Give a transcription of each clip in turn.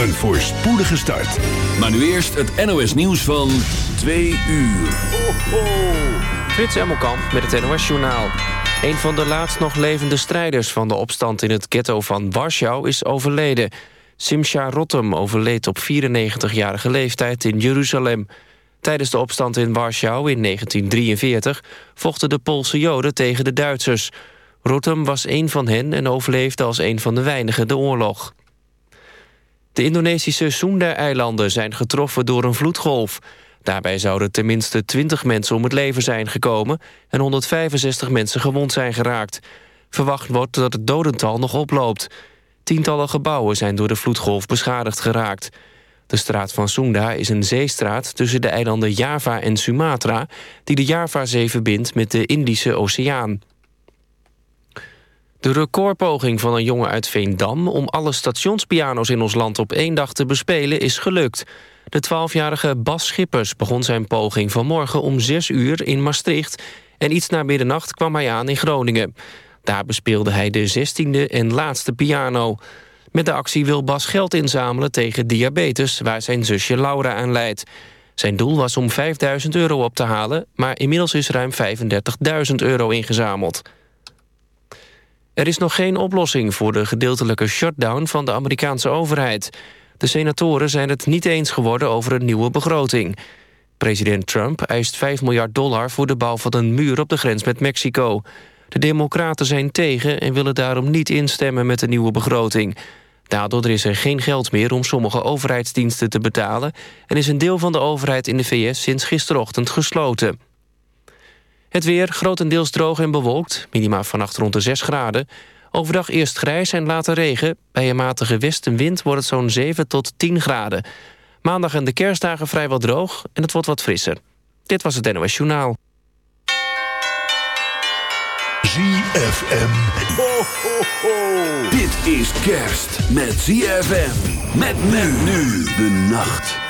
Een voorspoedige start. Maar nu eerst het NOS nieuws van 2 uur. Ho, ho. Frits Emmelkamp met het NOS Journaal. Een van de laatst nog levende strijders van de opstand in het ghetto van Warschau is overleden. Simcha Rotem overleed op 94-jarige leeftijd in Jeruzalem. Tijdens de opstand in Warschau in 1943 vochten de Poolse Joden tegen de Duitsers. Rotem was een van hen en overleefde als een van de weinigen de oorlog. De Indonesische Sunda-eilanden zijn getroffen door een vloedgolf. Daarbij zouden tenminste 20 mensen om het leven zijn gekomen... en 165 mensen gewond zijn geraakt. Verwacht wordt dat het dodental nog oploopt. Tientallen gebouwen zijn door de vloedgolf beschadigd geraakt. De straat van Sunda is een zeestraat tussen de eilanden Java en Sumatra... die de Javazee verbindt met de Indische Oceaan. De recordpoging van een jongen uit Veendam... om alle stationspiano's in ons land op één dag te bespelen is gelukt. De 12-jarige Bas Schippers begon zijn poging vanmorgen om 6 uur in Maastricht... en iets na middernacht kwam hij aan in Groningen. Daar bespeelde hij de 16e en laatste piano. Met de actie wil Bas geld inzamelen tegen diabetes... waar zijn zusje Laura aan leidt. Zijn doel was om 5000 euro op te halen... maar inmiddels is ruim 35.000 euro ingezameld. Er is nog geen oplossing voor de gedeeltelijke shutdown van de Amerikaanse overheid. De senatoren zijn het niet eens geworden over een nieuwe begroting. President Trump eist 5 miljard dollar voor de bouw van een muur op de grens met Mexico. De democraten zijn tegen en willen daarom niet instemmen met de nieuwe begroting. Daardoor is er geen geld meer om sommige overheidsdiensten te betalen... en is een deel van de overheid in de VS sinds gisterochtend gesloten. Het weer grotendeels droog en bewolkt. Minima vannacht rond de 6 graden. Overdag eerst grijs en later regen. Bij een matige westenwind wordt het zo'n 7 tot 10 graden. Maandag en de kerstdagen vrijwel droog en het wordt wat frisser. Dit was het NOS Journaal. ZFM. Ho, ho, ho. Dit is kerst met ZFM. Met men nu de nacht.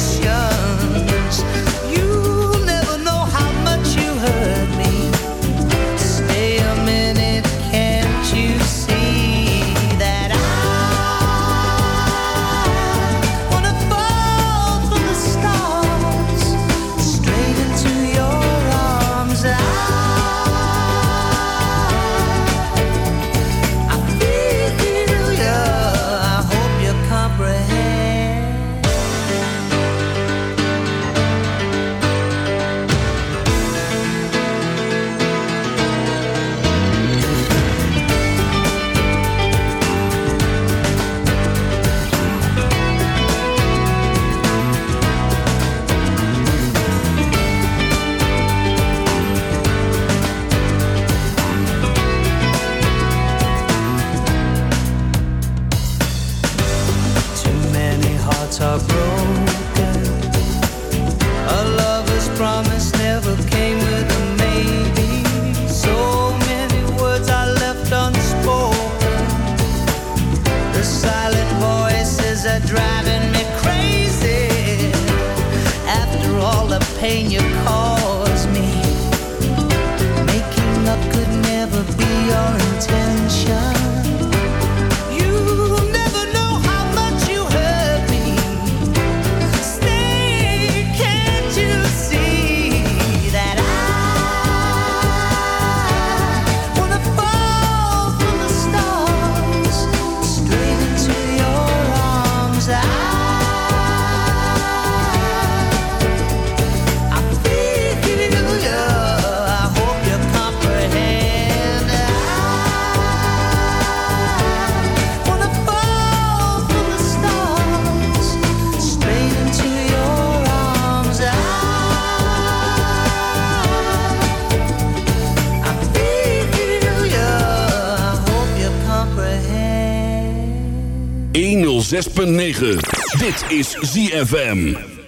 106.9. Dit is ZFM.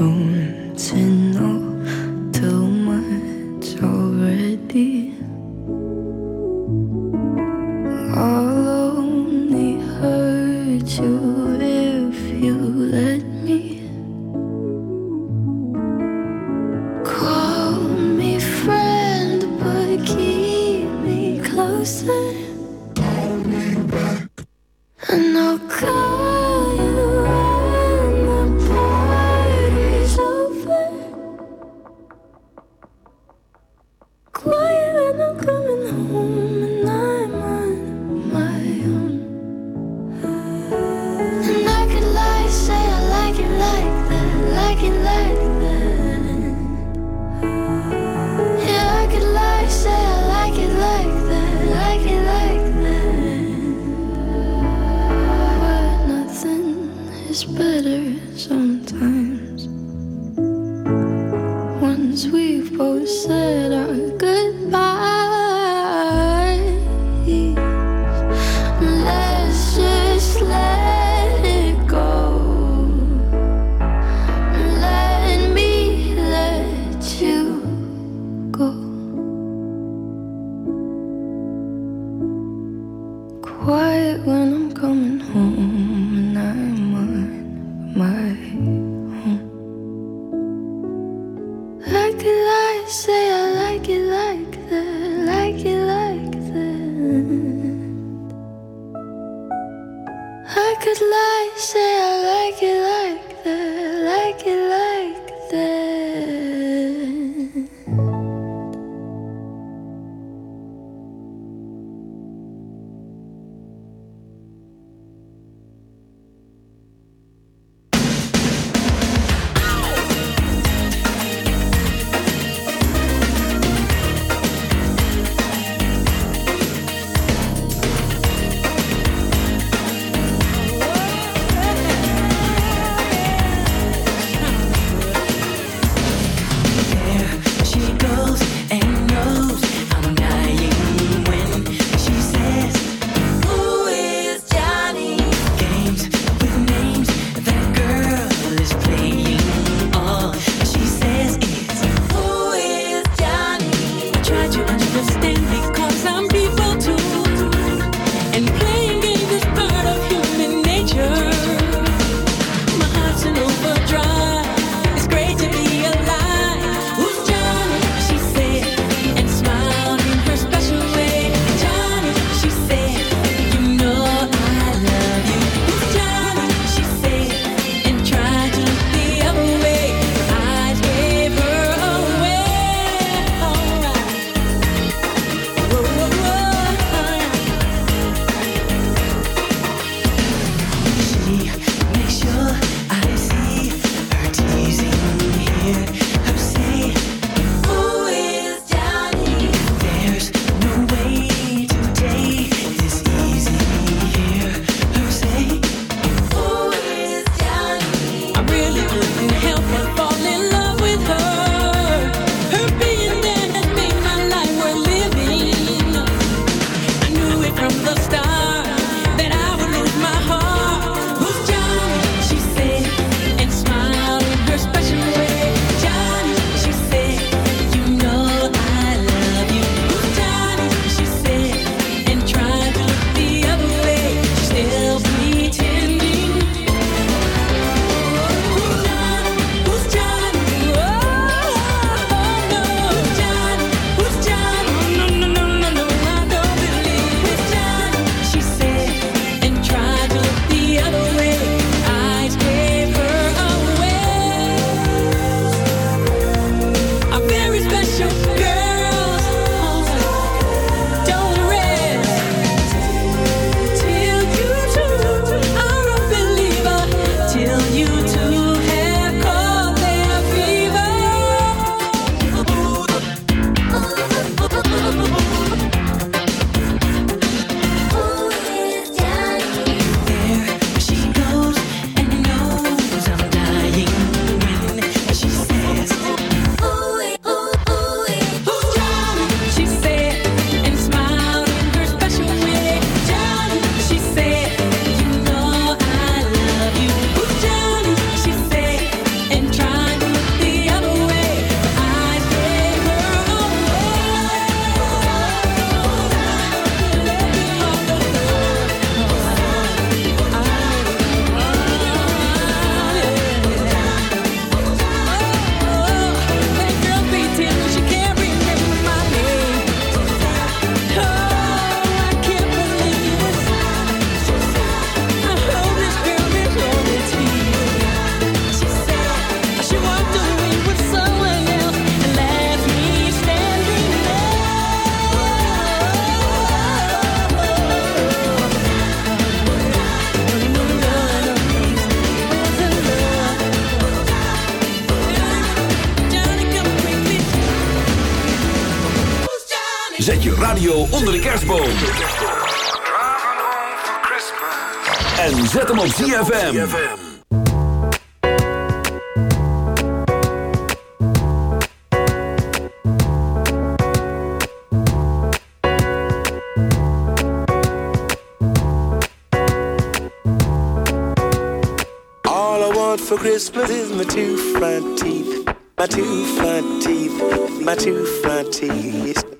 从此 radio onder de kerstboom. En zet hem op ZFM. All I want for Christmas is my two front teeth. My two front teeth. My two front teeth.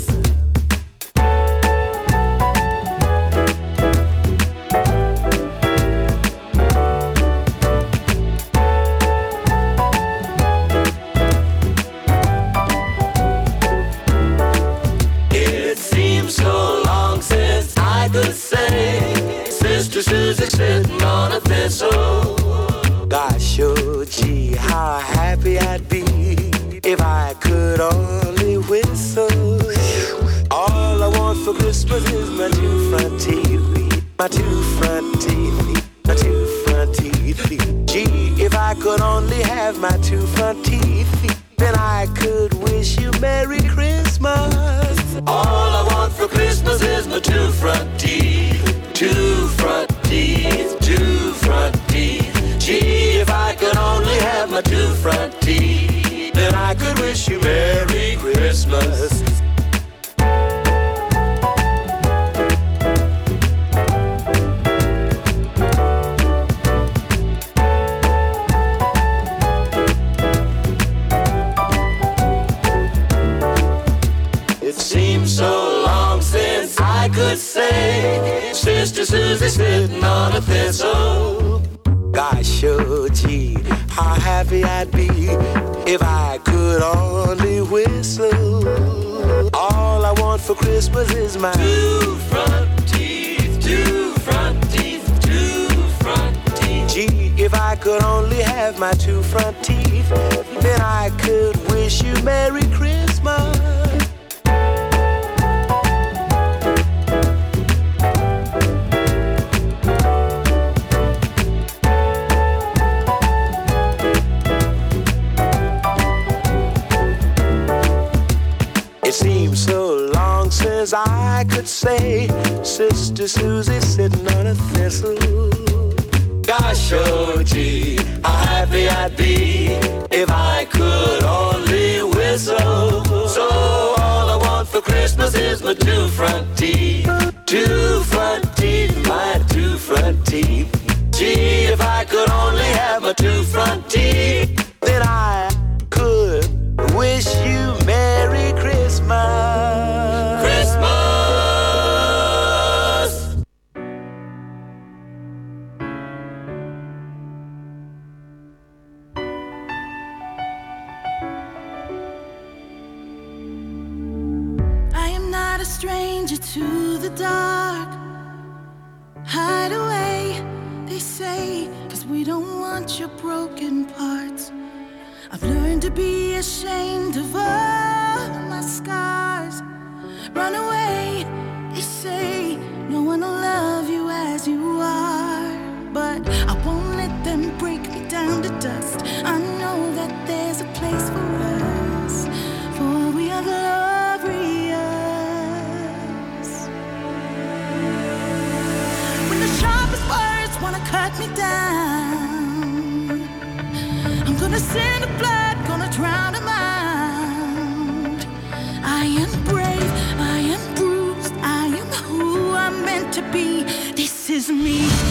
stranger to the dark. Hide away, they say, cause we don't want your broken parts. I've learned to be ashamed of all my scars. Run away, they say, no one will love you as you are. But I won't let them break me down to dust. me.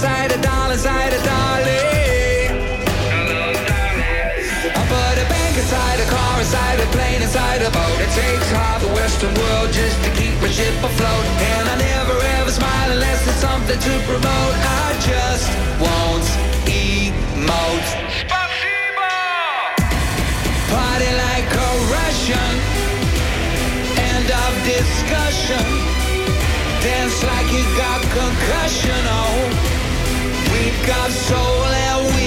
Dollar side, a dollar side, a dolly. I put a bank inside a car, inside a plane, inside a boat. It takes half the Western world just to keep my ship afloat. And I never ever smile unless there's something to promote. I just won't emote. Party like a Russian. End of discussion. Dance like you got concussion. Oh, got soul and we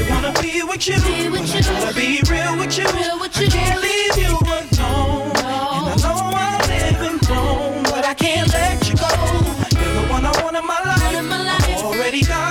Really wanna be with you. Be with you. I wanna be real with you. Real with you. I can't leave you alone. And I know I'm living wrong, but I can't let you go. You're the one I want in my life. In my life. Already got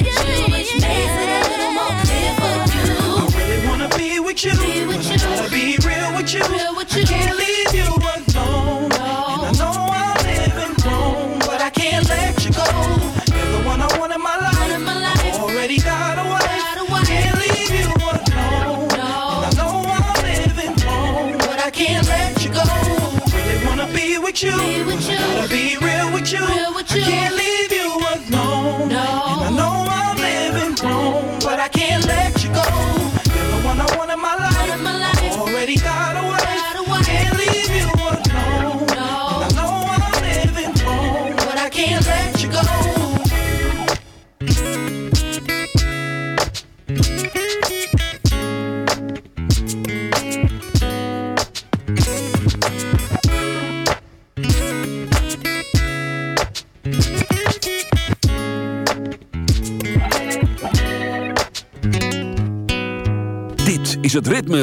be real with you. I can't leave you alone. And I know I'm living wrong, but I can't let you go. You're the one I want in my life. life. Already got a wife. Got a wife. Can't leave you alone. And I know I'm living wrong, but I can't let you go. Really wanna be with you. Be with you. Gotta be real with you. Real with I can't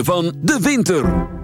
van de winter.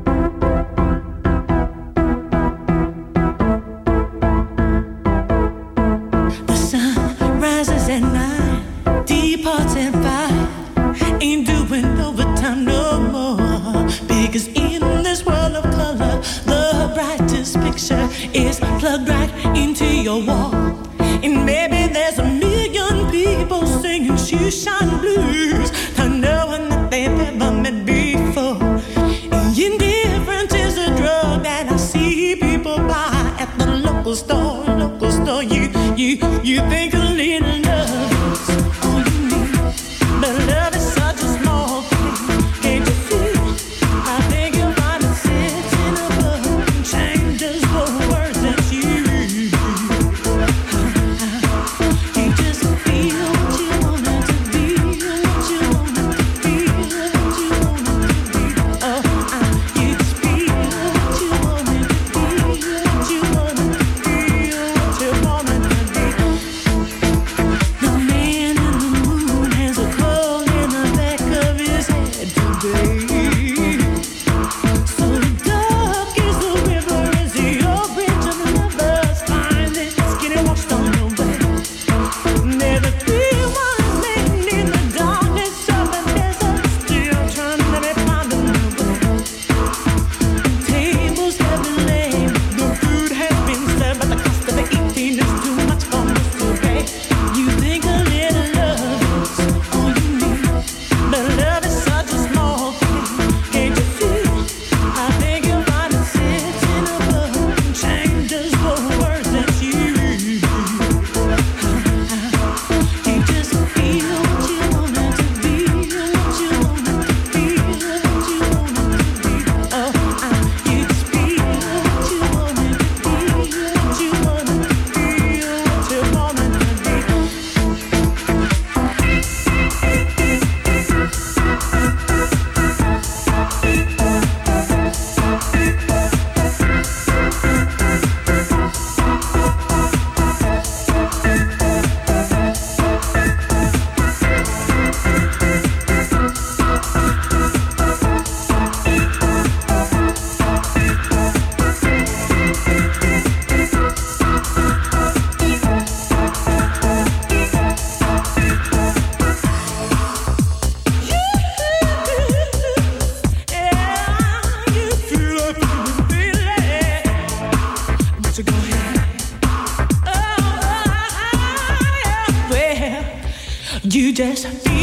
Just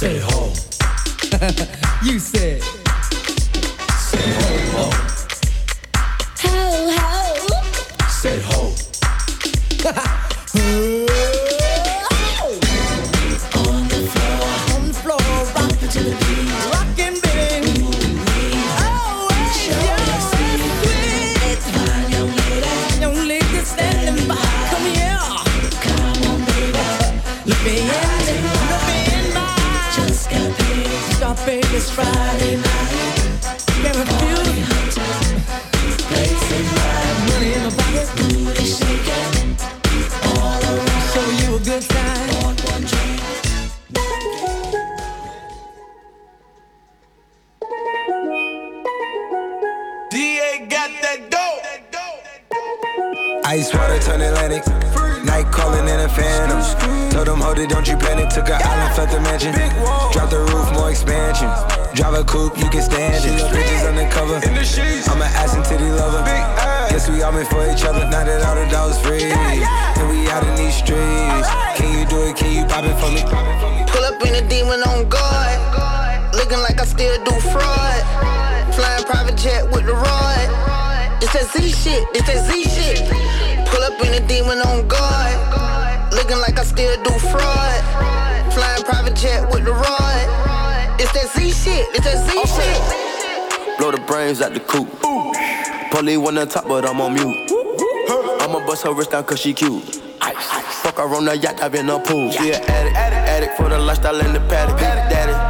Say ho. you said. On top, but I'm on mute. I'ma bust her wrist down cause she cute. Fuck her on the yacht, I've been a pool. She an addict, addict, addict for the lifestyle in the paddock. Daddy,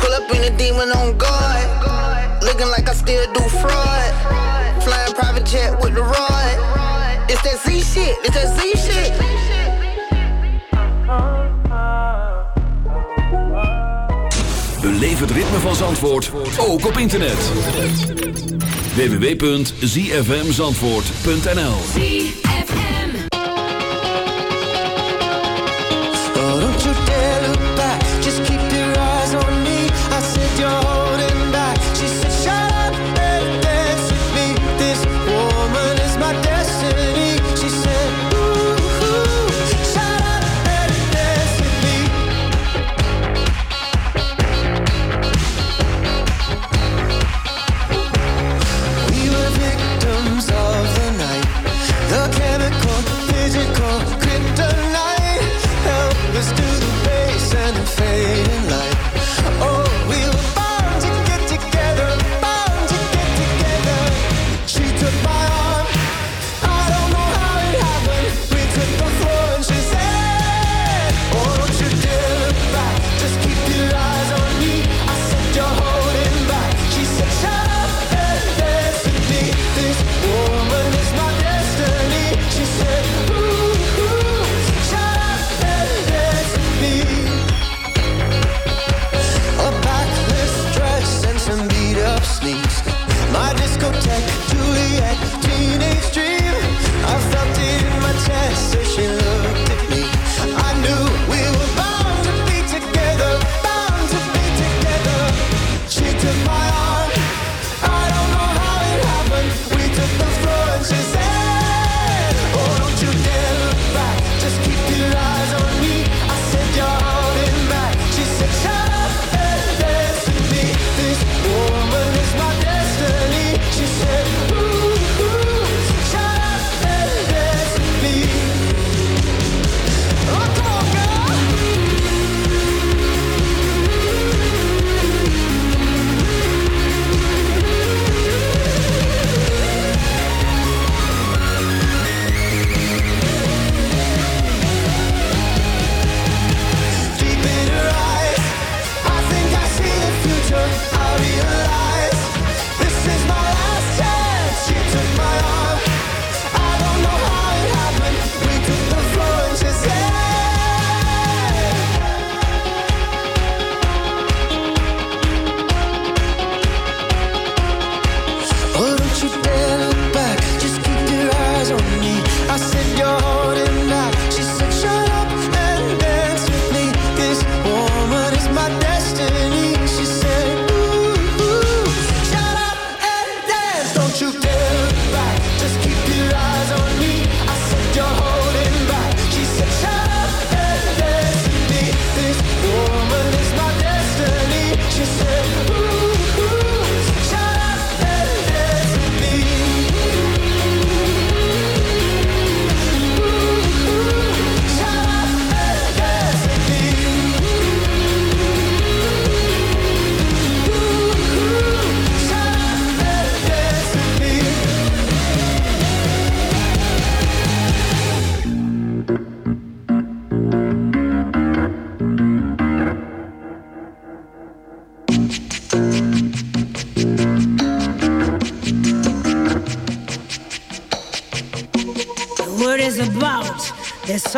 Pull up in a demon on guard. Looking like I still do fraud. Flying private jet with the rod. It's that Z shit, it's that Z shit. Beleef het ritme van Zandvoort, ook op internet. www.zfmzandvoort.nl don't you dare look back. Just keep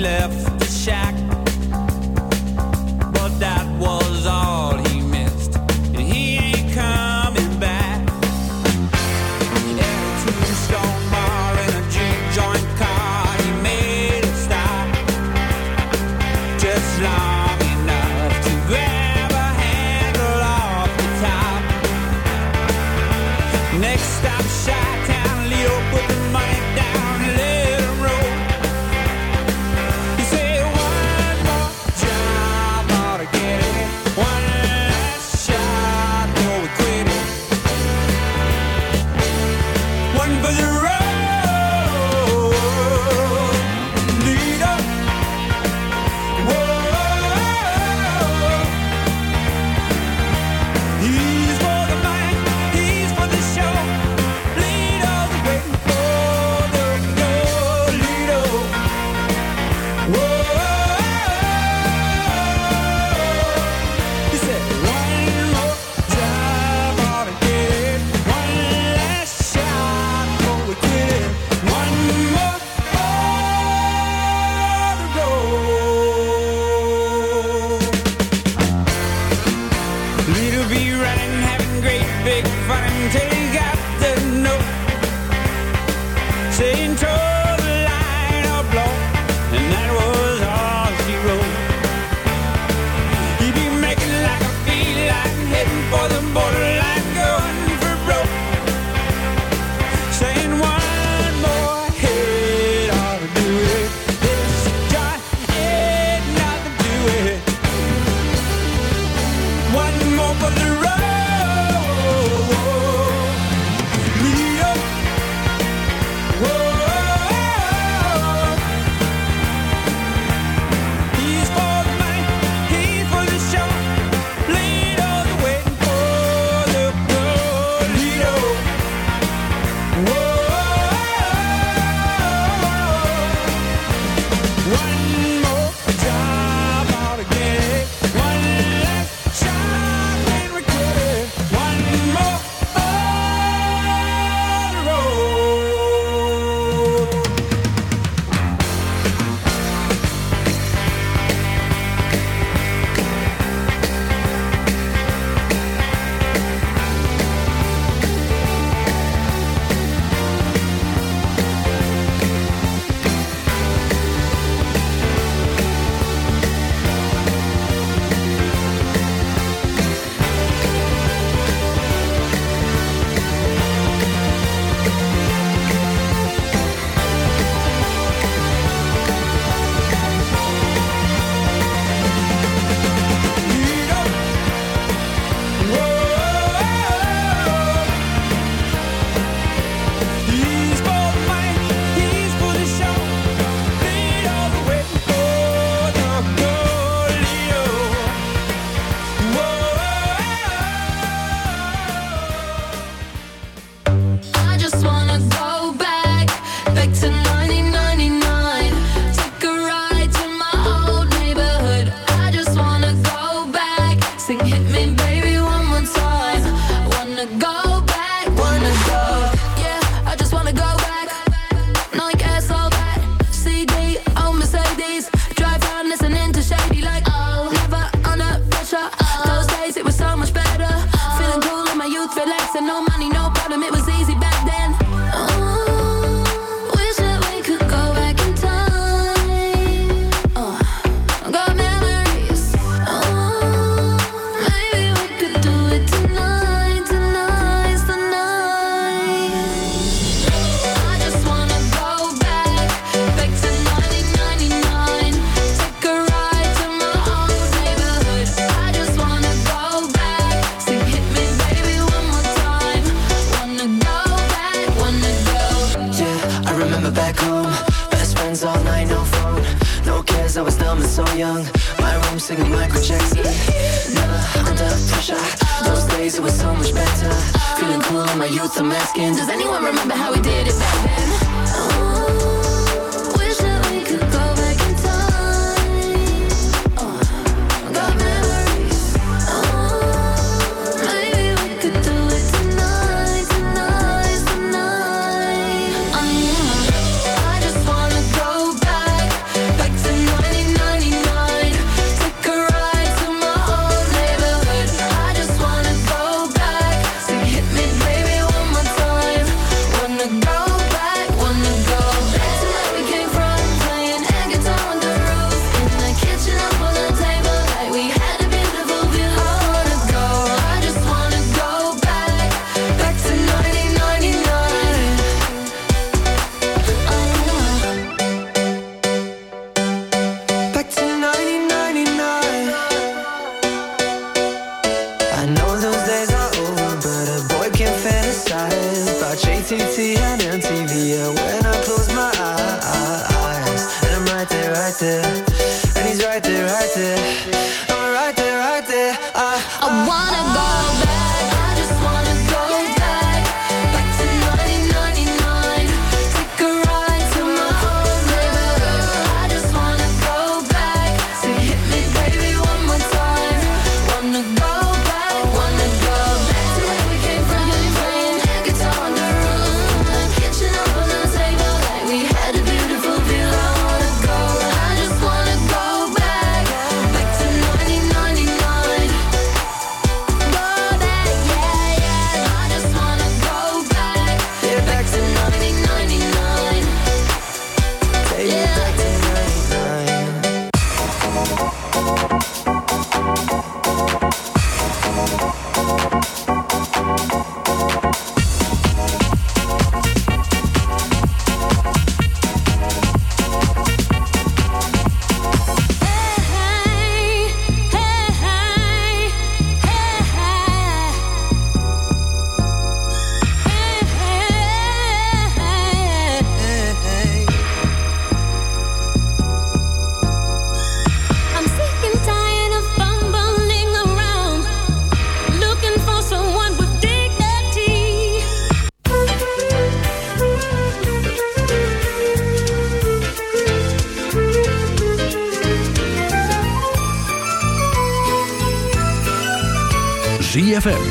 left